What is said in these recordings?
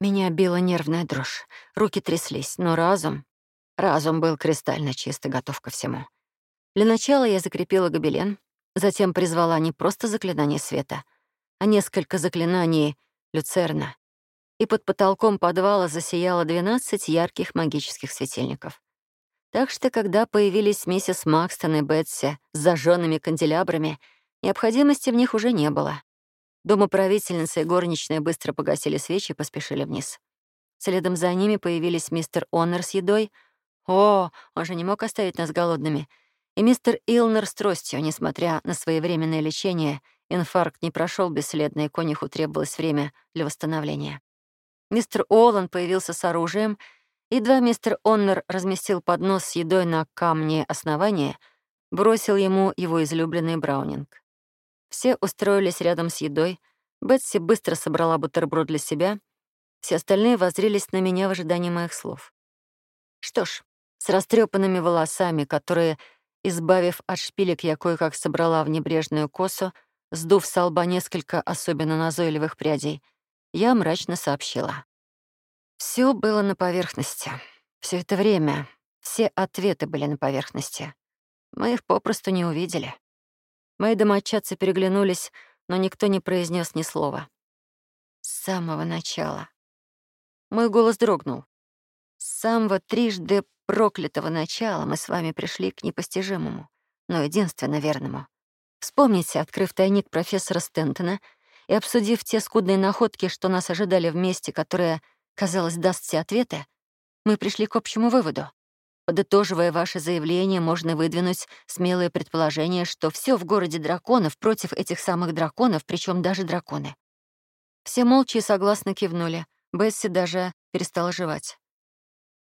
Меня била нервная дрожь, руки тряслись, но разум... Разум был кристально чист и готов ко всему. Для начала я закрепила гобелен, затем призвала не просто заклинание света, а несколько заклинаний люцерна. И под потолком подвала засияло 12 ярких магических светильников. Так что, когда появились миссис Макстон и Бетси с зажженными канделябрами, необходимости в них уже не было. Домоправительница и горничная быстро погасили свечи и поспешили вниз. Следом за ними появились мистер Оннер с едой. О, он же не мог оставить нас голодными. И мистер Илнер с тростью, несмотря на своевременное лечение, инфаркт не прошел бесследно, и конюху требовалось время для восстановления. Мистер Олан появился с оружием, едва мистер Оннер разместил поднос с едой на камне основания, бросил ему его излюбленный браунинг. Все устроились рядом с едой. Бетси быстро собрала бутерброд для себя. Все остальные воззрелись на меня в ожидании моих слов. Что ж, с растрепанными волосами, которые, избавив от шпилек, я кое-как собрала в небрежную косу, сдув с лба несколько особенно назойливых прядей, я мрачно сообщила. Все было на поверхности. Все это время все ответы были на поверхности. Мы их попросту не увидели. Мои домочадцы переглянулись, но никто не произнес ни слова. С самого начала. Мой голос дрогнул. С самого трижды проклятого начала мы с вами пришли к непостижимому, но единственно верному. Вспомните, открыв тайник профессора Стентона и обсудив те скудные находки, что нас ожидали вместе, которые, казалось, даст все ответы, мы пришли к общему выводу. Подытоживая ваше заявление, можно выдвинуть смелое предположение, что все в городе драконов против этих самых драконов, причем даже драконы. Все молча и согласно кивнули. Бесси даже перестала жевать.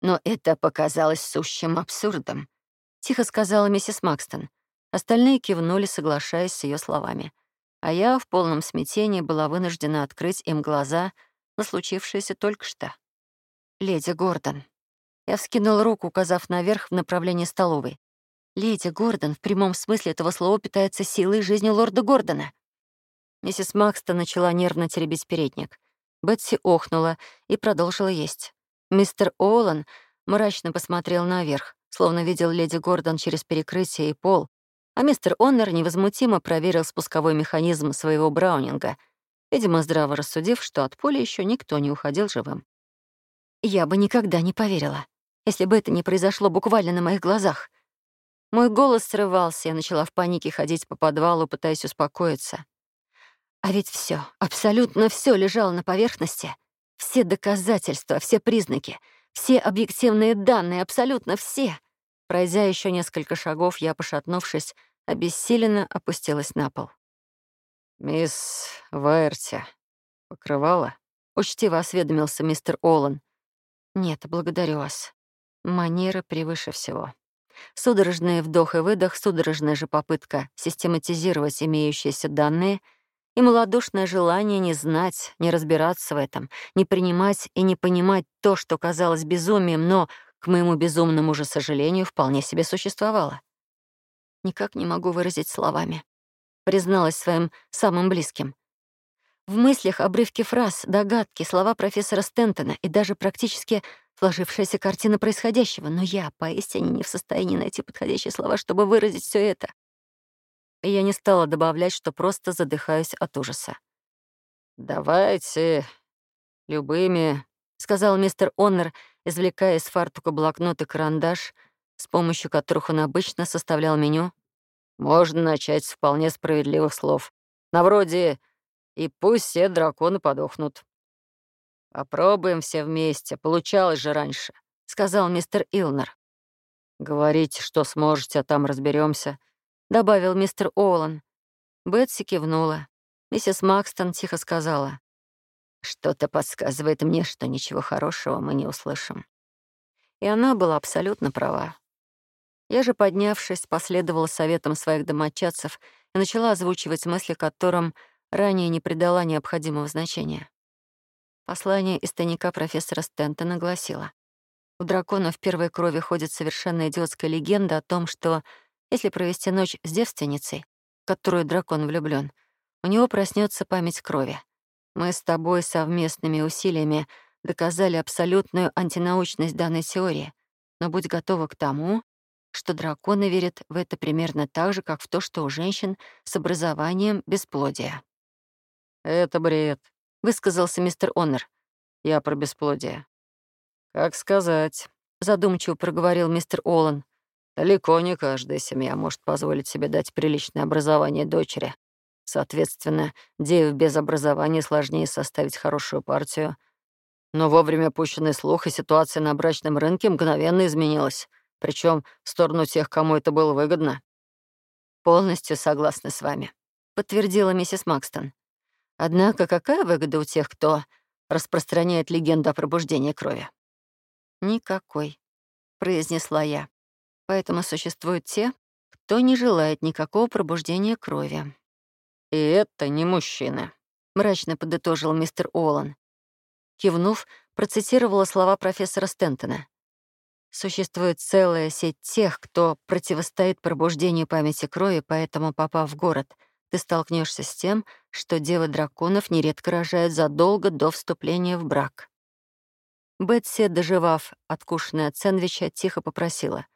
«Но это показалось сущим абсурдом», — тихо сказала миссис Макстон. Остальные кивнули, соглашаясь с ее словами. А я в полном смятении была вынуждена открыть им глаза на случившееся только что. «Леди Гордон», я вскинул руку, указав наверх в направлении столовой. «Леди Гордон в прямом смысле этого слова питается силой жизни лорда Гордона». Миссис Макста начала нервно теребить передник. Бетси охнула и продолжила есть. Мистер Олан мрачно посмотрел наверх, словно видел леди Гордон через перекрытие и пол, а мистер Оннер невозмутимо проверил спусковой механизм своего браунинга, видимо, здраво рассудив, что от поля еще никто не уходил живым. Я бы никогда не поверила если бы это не произошло буквально на моих глазах. Мой голос срывался, я начала в панике ходить по подвалу, пытаясь успокоиться. А ведь все, абсолютно все лежало на поверхности. Все доказательства, все признаки, все объективные данные, абсолютно все. Пройдя еще несколько шагов, я, пошатнувшись, обессиленно опустилась на пол. «Мисс Вайерти, покрывала?» — учтиво осведомился мистер Олан. «Нет, благодарю вас. Манера превыше всего. Судорожный вдох и выдох, судорожная же попытка систематизировать имеющиеся данные и малодушное желание не знать, не разбираться в этом, не принимать и не понимать то, что казалось безумием, но, к моему безумному же сожалению, вполне себе существовало. Никак не могу выразить словами. Призналась своим самым близким. В мыслях обрывки фраз, догадки, слова профессора Стентона и даже практически сложившаяся картина происходящего, но я поистине не в состоянии найти подходящие слова, чтобы выразить все это. И я не стала добавлять, что просто задыхаюсь от ужаса. «Давайте любыми», — сказал мистер Оннер, извлекая из фартука блокнот и карандаш, с помощью которых он обычно составлял меню. «Можно начать с вполне справедливых слов. На вроде «И пусть все драконы подохнут». «Попробуем все вместе. Получалось же раньше», — сказал мистер Илнер. «Говорите, что сможете, а там разберемся, добавил мистер Олан. Бетси кивнула. Миссис Макстон тихо сказала. «Что-то подсказывает мне, что ничего хорошего мы не услышим». И она была абсолютно права. Я же, поднявшись, последовала советам своих домочадцев и начала озвучивать мысли, которым ранее не придала необходимого значения. Послание из тайника профессора Стентона гласило. У дракона в первой крови ходит совершенно идиотская легенда о том, что если провести ночь с девственницей, в которую дракон влюблен, у него проснется память крови. Мы с тобой совместными усилиями доказали абсолютную антинаучность данной теории, но будь готова к тому, что драконы верят в это примерно так же, как в то, что у женщин с образованием бесплодия. «Это бред», — высказался мистер Оннер. «Я про бесплодие». «Как сказать», — задумчиво проговорил мистер Олан. «Далеко не каждая семья может позволить себе дать приличное образование дочери. Соответственно, деве без образования сложнее составить хорошую партию. Но вовремя пущенный слух и ситуация на брачном рынке мгновенно изменилась, причем в сторону тех, кому это было выгодно. «Полностью согласна с вами», — подтвердила миссис Макстон. «Однако какая выгода у тех, кто распространяет легенду о пробуждении крови?» «Никакой», — произнесла я. «Поэтому существуют те, кто не желает никакого пробуждения крови». «И это не мужчины», — мрачно подытожил мистер Олан. Кивнув, процитировала слова профессора Стентона. «Существует целая сеть тех, кто противостоит пробуждению памяти крови, поэтому, попав в город, ты столкнешься с тем, что девы драконов нередко рожают задолго до вступления в брак». Бетси, доживав откушенное от сэндвича, тихо попросила.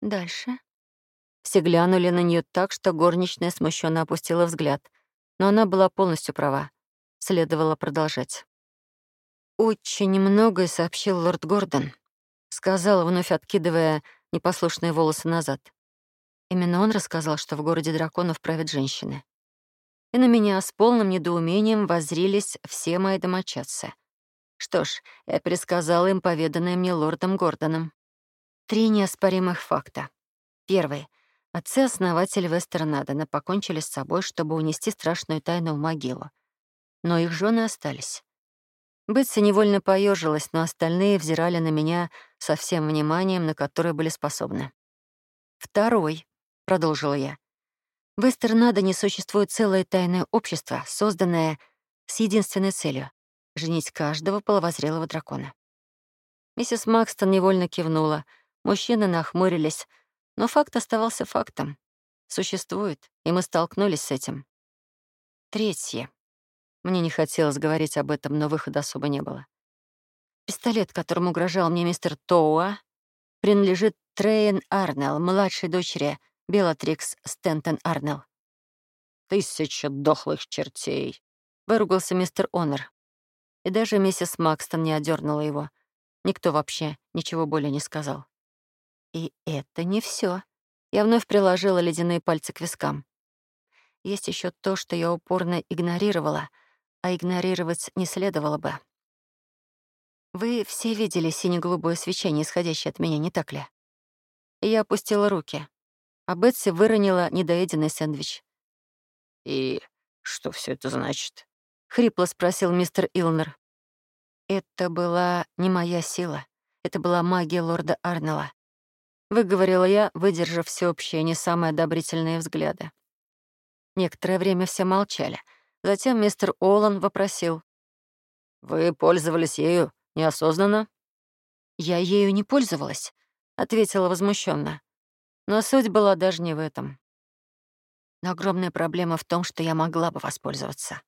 «Дальше?» Все глянули на нее так, что горничная смущенно опустила взгляд. Но она была полностью права. Следовало продолжать. «Очень многое сообщил лорд Гордон», — сказал, вновь откидывая непослушные волосы назад. Именно он рассказал, что в городе драконов правят женщины. И на меня с полным недоумением воззрились все мои домочадцы. Что ж, я пересказала им поведанное мне лордом Гордоном. Три неоспоримых факта. Первый — Отцы-основатели Вестернадена покончили с собой, чтобы унести страшную тайну в могилу. Но их жены остались. Бетси невольно поежилась, но остальные взирали на меня со всем вниманием, на которое были способны. «Второй», — продолжила я, — «в Эстернадене существует целое тайное общество, созданное с единственной целью — женить каждого половозрелого дракона». Миссис Макстон невольно кивнула, мужчины нахмурились — но факт оставался фактом. Существует, и мы столкнулись с этим. Третье. Мне не хотелось говорить об этом, но выхода особо не было. Пистолет, которым угрожал мне мистер Тоуа, принадлежит Трейн Арнелл, младшей дочери Белатрикс Стентон Арнелл. «Тысяча дохлых чертей», — выругался мистер Онор. И даже миссис Макстон не одернула его. Никто вообще ничего более не сказал. И это не все. Я вновь приложила ледяные пальцы к вискам. Есть еще то, что я упорно игнорировала, а игнорировать не следовало бы. Вы все видели сине-голубое свечение, исходящее от меня, не так ли? И я опустила руки, а Бетси выронила недоеденный сэндвич. «И что все это значит?» — хрипло спросил мистер Илнер. «Это была не моя сила. Это была магия лорда Арнелла. Выговорила я, выдержав всеобщие не самые одобрительные взгляды. Некоторое время все молчали. Затем мистер Олан вопросил. «Вы пользовались ею неосознанно?» «Я ею не пользовалась», — ответила возмущенно. Но суть была даже не в этом. Но огромная проблема в том, что я могла бы воспользоваться.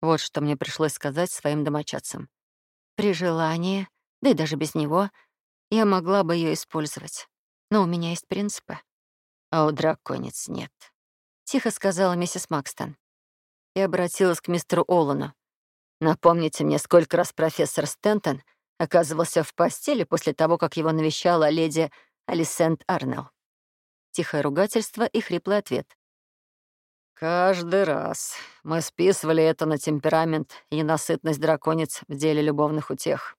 Вот что мне пришлось сказать своим домочадцам. При желании, да и даже без него, я могла бы ее использовать. Но у меня есть принципы. А у драконец нет. Тихо сказала миссис Макстон. И обратилась к мистеру Олану. Напомните мне, сколько раз профессор Стентон оказывался в постели после того, как его навещала леди Алисент Арнелл. Тихое ругательство и хриплый ответ. «Каждый раз. Мы списывали это на темперамент и ненасытность драконец в деле любовных утех».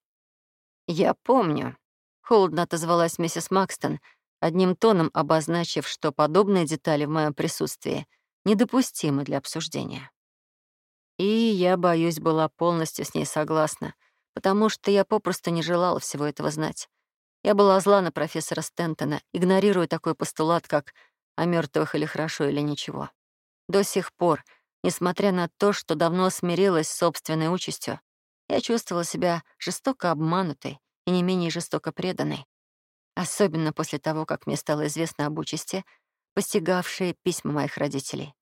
«Я помню», — холодно отозвалась миссис Макстон, одним тоном обозначив, что подобные детали в моем присутствии недопустимы для обсуждения. И я, боюсь, была полностью с ней согласна, потому что я попросту не желала всего этого знать. Я была зла на профессора Стентона, игнорируя такой постулат, как «о мертвых или хорошо, или ничего». До сих пор, несмотря на то, что давно смирилась с собственной участью, я чувствовала себя жестоко обманутой и не менее жестоко преданной. Особенно после того, как мне стало известно об участи, постигавшей письма моих родителей.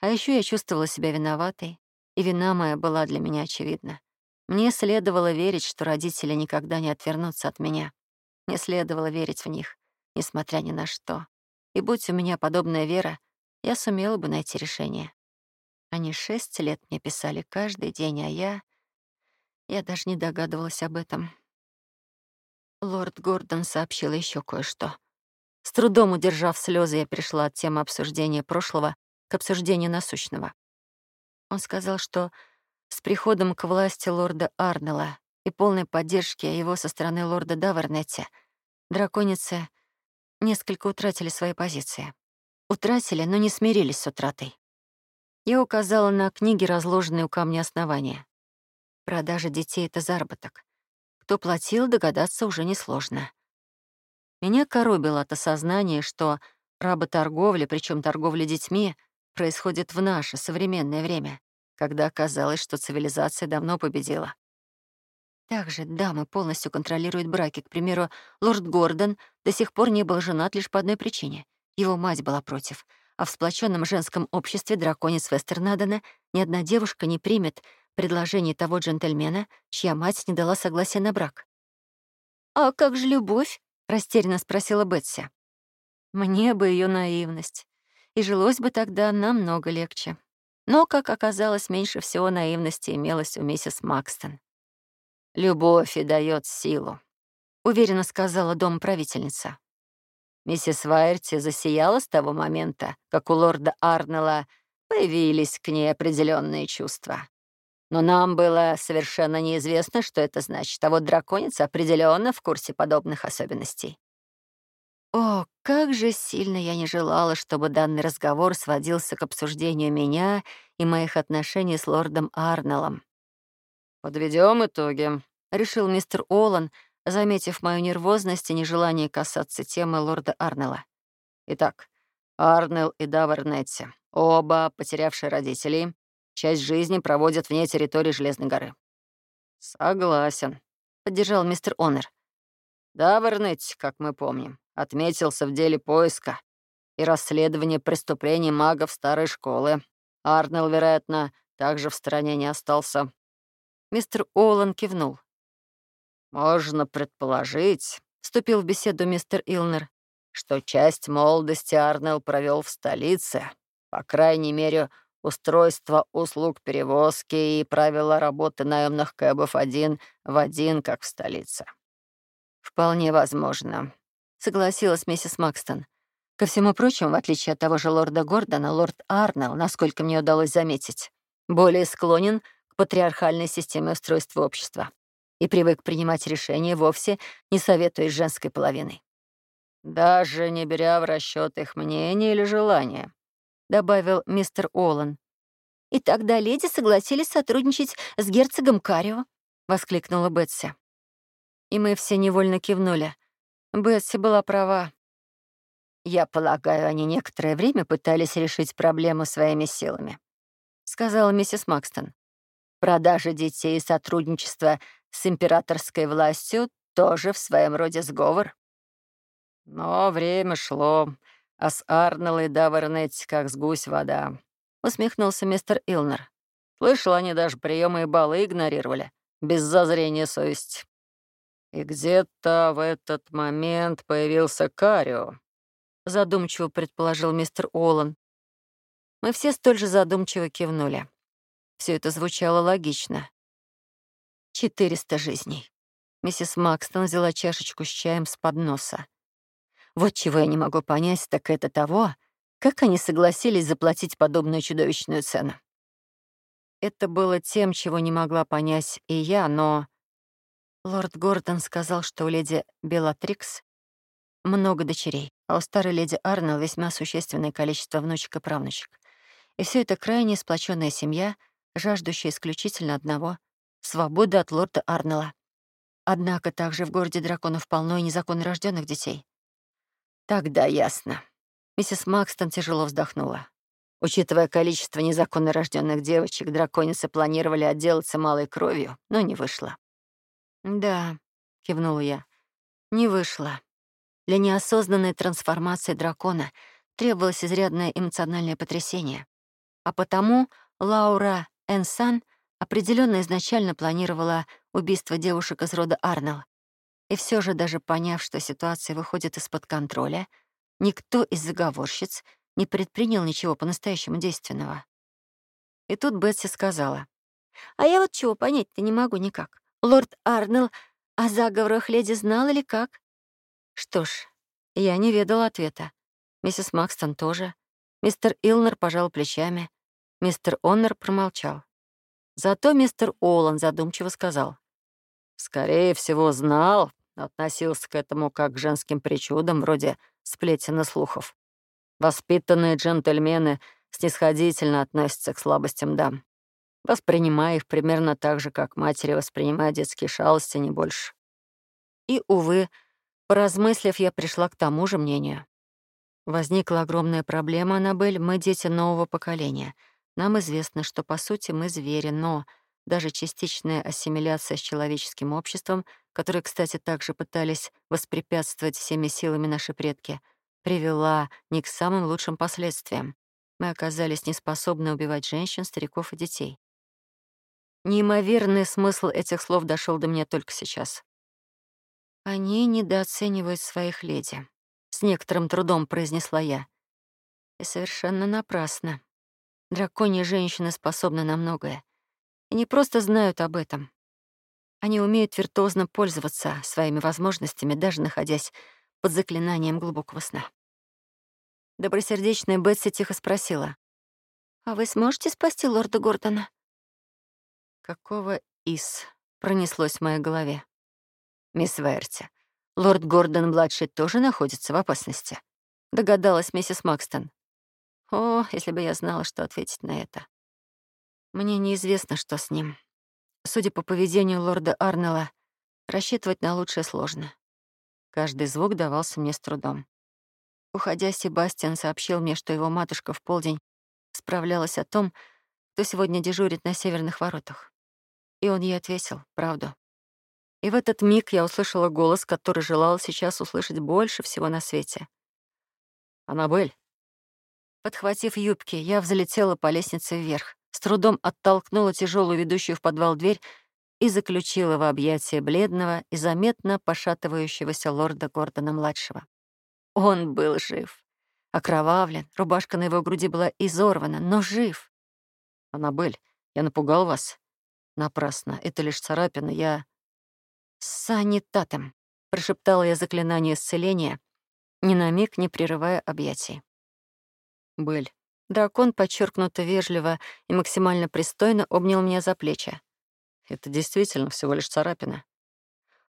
А еще я чувствовала себя виноватой, и вина моя была для меня очевидна. Мне следовало верить, что родители никогда не отвернутся от меня. Мне следовало верить в них, несмотря ни на что. И будь у меня подобная вера, я сумела бы найти решение. Они шесть лет мне писали каждый день, а я... Я даже не догадывалась об этом. Лорд Гордон сообщил еще кое-что. С трудом удержав слезы, я перешла от темы обсуждения прошлого к обсуждению насущного. Он сказал, что с приходом к власти лорда Арнелла и полной поддержки его со стороны лорда Давернетти драконицы несколько утратили свои позиции. Утратили, но не смирились с утратой. Я указала на книги, разложенные у камня основания. Продажа детей — это заработок. Кто платил, догадаться уже несложно. Меня коробило от осознания, что работорговля, причем торговля детьми, происходит в наше современное время, когда оказалось, что цивилизация давно победила. Также дамы полностью контролируют браки. К примеру, лорд Гордон до сих пор не был женат лишь по одной причине. Его мать была против. А в сплоченном женском обществе драконец Вестернадена ни одна девушка не примет предложение того джентльмена, чья мать не дала согласия на брак. «А как же любовь?» — растерянно спросила Бетси. «Мне бы ее наивность. И жилось бы тогда намного легче. Но, как оказалось, меньше всего наивности имелось у миссис Макстон. «Любовь и дает силу», — уверенно сказала домправительница. Миссис Вайерти засияла с того момента, как у лорда Арнелла появились к ней определенные чувства. Но нам было совершенно неизвестно, что это значит, а вот драконица определенно в курсе подобных особенностей. О, как же сильно я не желала, чтобы данный разговор сводился к обсуждению меня и моих отношений с лордом Арнеллом. Подведем итоги», — решил мистер Олан, заметив мою нервозность и нежелание касаться темы лорда Арнелла. «Итак, Арнелл и Давернетти, оба потерявшие родителей, часть жизни проводят вне территории Железной горы». «Согласен», — поддержал мистер Онер. «Давернетти, как мы помним, отметился в деле поиска и расследования преступлений магов старой школы. Арнелл, вероятно, также в стороне не остался. Мистер Олан кивнул. «Можно предположить», — вступил в беседу мистер Илнер, «что часть молодости Арнелл провел в столице, по крайней мере, устройство услуг перевозки и правила работы наемных кэбов один в один, как в столице». «Вполне возможно», — согласилась миссис Макстон. Ко всему прочему, в отличие от того же лорда Гордона, лорд Арнелл, насколько мне удалось заметить, более склонен патриархальной системы устройства общества и привык принимать решения вовсе не советуясь женской половиной. «Даже не беря в расчет их мнение или желания», — добавил мистер Олан. «И тогда леди согласились сотрудничать с герцогом Карио», — воскликнула Бетси. И мы все невольно кивнули. Бетси была права. «Я полагаю, они некоторое время пытались решить проблему своими силами», — сказала миссис Макстон. Продажа детей и сотрудничество с императорской властью тоже в своем роде сговор. Но время шло, а с Арнелл и Давернетти как с гусь вода. Усмехнулся мистер Илнер. Слышал, они даже приемы и баллы игнорировали, без зазрения совести. И где-то в этот момент появился Карио, задумчиво предположил мистер Олан. Мы все столь же задумчиво кивнули. Все это звучало логично. Четыреста жизней. Миссис Макстон взяла чашечку с чаем с подноса. Вот чего я не могу понять, так это того, как они согласились заплатить подобную чудовищную цену. Это было тем, чего не могла понять и я, но... Лорд Гордон сказал, что у леди Белатрикс много дочерей, а у старой леди Арнелл весьма существенное количество внучек и правнучек. И все это крайне сплоченная семья — жаждущая исключительно одного — свободы от лорда Арнелла. Однако также в городе драконов полно и незаконно рожденных детей. Тогда ясно. Миссис Макстон тяжело вздохнула. Учитывая количество незаконно рожденных девочек, драконицы планировали отделаться малой кровью, но не вышло. «Да», — кивнула я, — «не вышло. Для неосознанной трансформации дракона требовалось изрядное эмоциональное потрясение. А потому Лаура Энсан определенно изначально планировала убийство девушек из рода Арнелл. И все же, даже поняв, что ситуация выходит из-под контроля, никто из заговорщиц не предпринял ничего по-настоящему действенного. И тут Бетси сказала, «А я вот чего понять-то не могу никак. Лорд Арнелл о заговорах леди знал или как?» Что ж, я не ведала ответа. Миссис Макстон тоже. Мистер Илнер пожал плечами. Мистер Оннер промолчал. Зато мистер Олан задумчиво сказал. «Скорее всего, знал, относился к этому как к женским причудам, вроде сплетен и слухов. Воспитанные джентльмены снисходительно относятся к слабостям дам, воспринимая их примерно так же, как матери воспринимают детские шалости, не больше. И, увы, поразмыслив, я пришла к тому же мнению. Возникла огромная проблема, Аннабель, мы дети нового поколения. Нам известно, что, по сути, мы звери, но даже частичная ассимиляция с человеческим обществом, которой, кстати, также пытались воспрепятствовать всеми силами наши предки, привела не к самым лучшим последствиям. Мы оказались неспособны убивать женщин, стариков и детей. Неимоверный смысл этих слов дошел до меня только сейчас. Они недооценивают своих леди. С некоторым трудом произнесла я. И совершенно напрасно. Драконьи женщины способны на многое. И не просто знают об этом. Они умеют виртуозно пользоваться своими возможностями, даже находясь под заклинанием глубокого сна. Добросердечная Бетси тихо спросила. «А вы сможете спасти лорда Гордона?» «Какого из?» — пронеслось в моей голове. «Мисс Верти, лорд Гордон-младший тоже находится в опасности», — догадалась миссис Макстон. «О, если бы я знала, что ответить на это». Мне неизвестно, что с ним. Судя по поведению лорда Арнелла, рассчитывать на лучшее сложно. Каждый звук давался мне с трудом. Уходя, Себастьян сообщил мне, что его матушка в полдень справлялась о том, кто сегодня дежурит на северных воротах. И он ей ответил правду. И в этот миг я услышала голос, который желал сейчас услышать больше всего на свете. «Аннабель». Подхватив юбки, я взлетела по лестнице вверх, с трудом оттолкнула тяжелую ведущую в подвал дверь и заключила в объятия бледного и заметно пошатывающегося лорда Гордона-младшего. Он был жив. Окровавлен, рубашка на его груди была изорвана, но жив. «Аннабель, я напугал вас?» «Напрасно. Это лишь царапина. Я...» «Санитатом», — прошептала я заклинание исцеления, ни на миг не прерывая объятий. «Бель». Дракон подчеркнуто вежливо и максимально пристойно обнял меня за плечи. «Это действительно всего лишь царапина».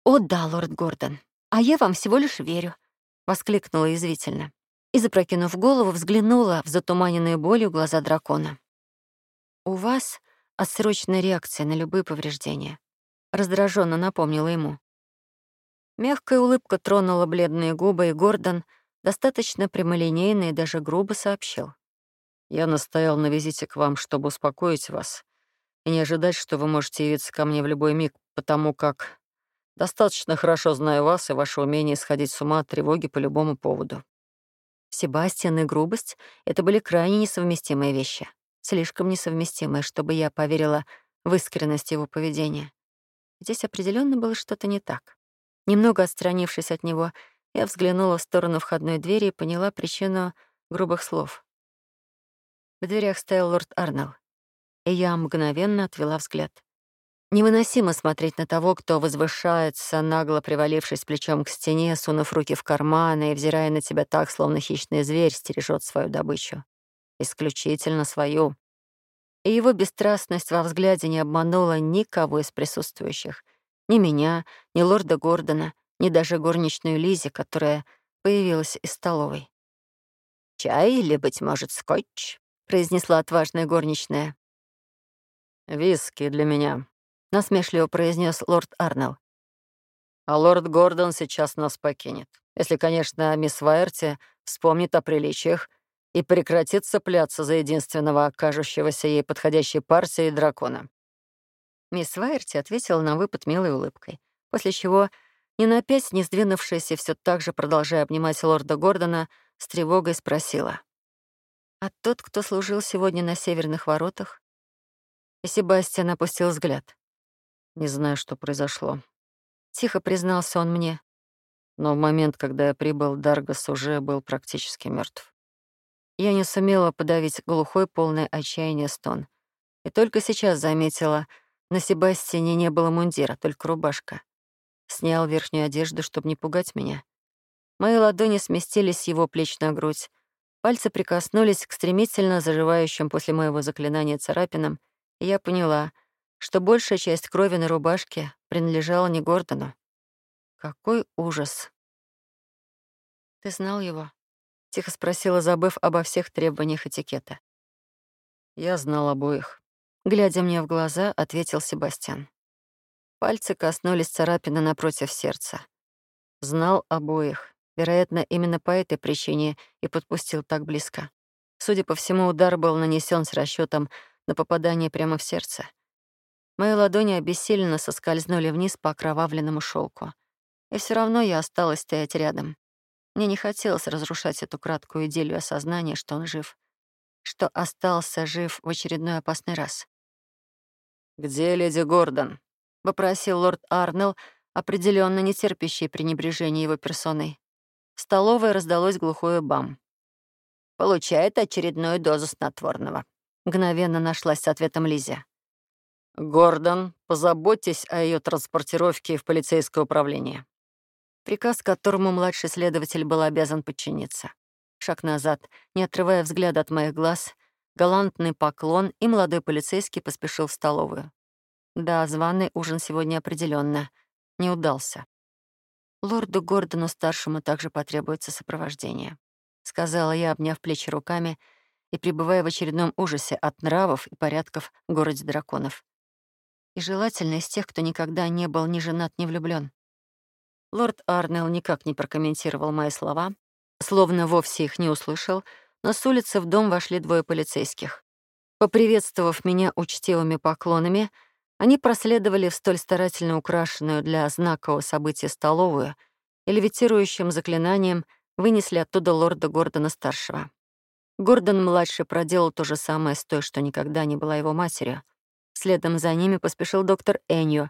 «О да, лорд Гордон, а я вам всего лишь верю», воскликнула язвительно и, запрокинув голову, взглянула в затуманенные болью глаза дракона. «У вас отсрочная реакция на любые повреждения», — раздраженно напомнила ему. Мягкая улыбка тронула бледные губы, и Гордон достаточно прямолинейно и даже грубо сообщил. «Я настоял на визите к вам, чтобы успокоить вас и не ожидать, что вы можете явиться ко мне в любой миг, потому как Достаточно хорошо знаю вас и ваше умение сходить с ума от тревоги по любому поводу. Себастьян и грубость — это были крайне несовместимые вещи. Слишком несовместимые, чтобы я поверила в искренность его поведения. Здесь определенно было что-то не так. Немного отстранившись от него, я взглянула в сторону входной двери и поняла причину грубых слов. В дверях стоял лорд Арнелл, и я мгновенно отвела взгляд. Невыносимо смотреть на того, кто возвышается, нагло привалившись плечом к стене, сунув руки в карманы и взирая на тебя так, словно хищный зверь стережет свою добычу. Исключительно свою. И его бесстрастность во взгляде не обманула никого из присутствующих. Ни меня, ни лорда Гордона, ни даже горничную Лизи, которая появилась из столовой. «Чай или, быть может, скотч?» — произнесла отважная горничная. «Виски для меня», — насмешливо произнес лорд Арнелл. «А лорд Гордон сейчас нас покинет. Если, конечно, мисс Вайерти вспомнит о приличиях и прекратит цепляться за единственного кажущегося ей подходящей партией дракона». Мисс Вайерти ответила на выпад милой улыбкой, после чего, ни на пять не сдвинувшись и все так же продолжая обнимать лорда Гордона, с тревогой спросила. «А тот, кто служил сегодня на северных воротах?» И Себастьян опустил взгляд. Не знаю, что произошло. Тихо признался он мне. Но в момент, когда я прибыл, Даргас уже был практически мертв. Я не сумела подавить глухой, полное отчаяние стон. И только сейчас заметила, на Себастьяне не было мундира, только рубашка. Снял верхнюю одежду, чтобы не пугать меня. Мои ладони сместились с его плеч на грудь. Пальцы прикоснулись к стремительно заживающим после моего заклинания царапинам, и я поняла, что большая часть крови на рубашке принадлежала не Гордону. Какой ужас. «Ты знал его?» — тихо спросила, забыв обо всех требованиях этикета. «Я знал обоих», — глядя мне в глаза, ответил Себастьян. Пальцы коснулись царапины напротив сердца. Знал обоих. Вероятно, именно по этой причине и подпустил так близко. Судя по всему, удар был нанесен с расчетом на попадание прямо в сердце. Мои ладони обессиленно соскользнули вниз по окровавленному шелку. И все равно я осталась стоять рядом. Мне не хотелось разрушать эту краткую идиллию осознания, что он жив. Что остался жив в очередной опасный раз. «Где леди Гордон?» — вопросил лорд Арнелл, определенно не терпящий пренебрежения его персоной. В столовой раздалось глухое бам. «Получает очередную дозу снотворного», — мгновенно нашлась с ответом Лизия. «Гордон, позаботьтесь о ее транспортировке в полицейское управление». Приказ, которому младший следователь был обязан подчиниться. Шаг назад, не отрывая взгляда от моих глаз, галантный поклон, и молодой полицейский поспешил в столовую. Да, званый ужин сегодня определенно не удался. Лорду Гордону-старшему также потребуется сопровождение, сказала я, обняв плечи руками и пребывая в очередном ужасе от нравов и порядков в городе драконов. И желательно из тех, кто никогда не был ни женат, ни влюблен. Лорд Арнелл никак не прокомментировал мои слова, словно вовсе их не услышал, но с улицы в дом вошли двое полицейских. Поприветствовав меня учтивыми поклонами, они проследовали в столь старательно украшенную для знакового события столовую и левитирующим заклинанием вынесли оттуда лорда Гордона-старшего. Гордон-младший проделал то же самое с той, что никогда не была его матерью. Следом за ними поспешил доктор Эньо,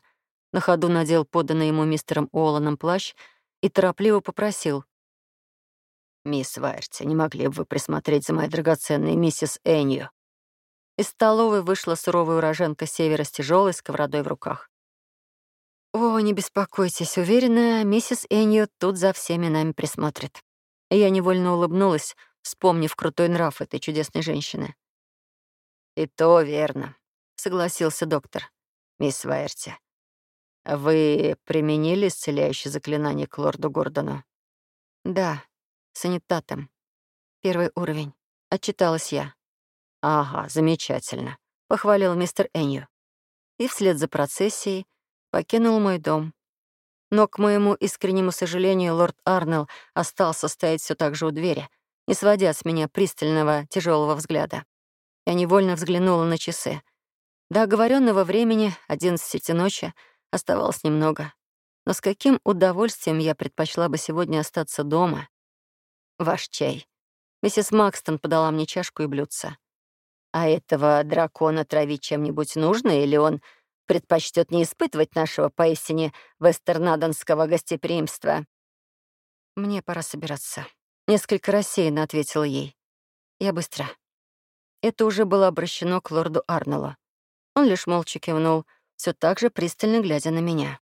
на ходу надел поданный ему мистером Уолланом плащ и торопливо попросил. «Мисс Вайерти, не могли бы вы присмотреть за моей драгоценной миссис Энью?» Из столовой вышла суровая уроженка севера с тяжелой сковородой в руках. «О, не беспокойтесь, уверена, миссис Энью тут за всеми нами присмотрит». Я невольно улыбнулась, вспомнив крутой нрав этой чудесной женщины. «И то верно», — согласился доктор. «Мисс Вайерти, вы применили исцеляющее заклинание к лорду Гордону?» «Да, санитатом. Первый уровень», — отчиталась я. «Ага, замечательно», — похвалил мистер Энью. И вслед за процессией покинул мой дом. Но, к моему искреннему сожалению, лорд Арнелл остался стоять все так же у двери, не сводя с меня пристального, тяжелого взгляда. Я невольно взглянула на часы. До оговоренного времени, одиннадцати ночи, оставалось немного. Но с каким удовольствием я предпочла бы сегодня остаться дома. Ваш чай. Миссис Макстон подала мне чашку и блюдце. А этого дракона травить чем-нибудь нужно, или он предпочтет не испытывать нашего поистине вестернадонского гостеприимства? Мне пора собираться. Несколько рассеянно ответила ей. Я быстро. Это уже было обращено к лорду Арнеллу. Он лишь молча кивнул, все так же пристально глядя на меня.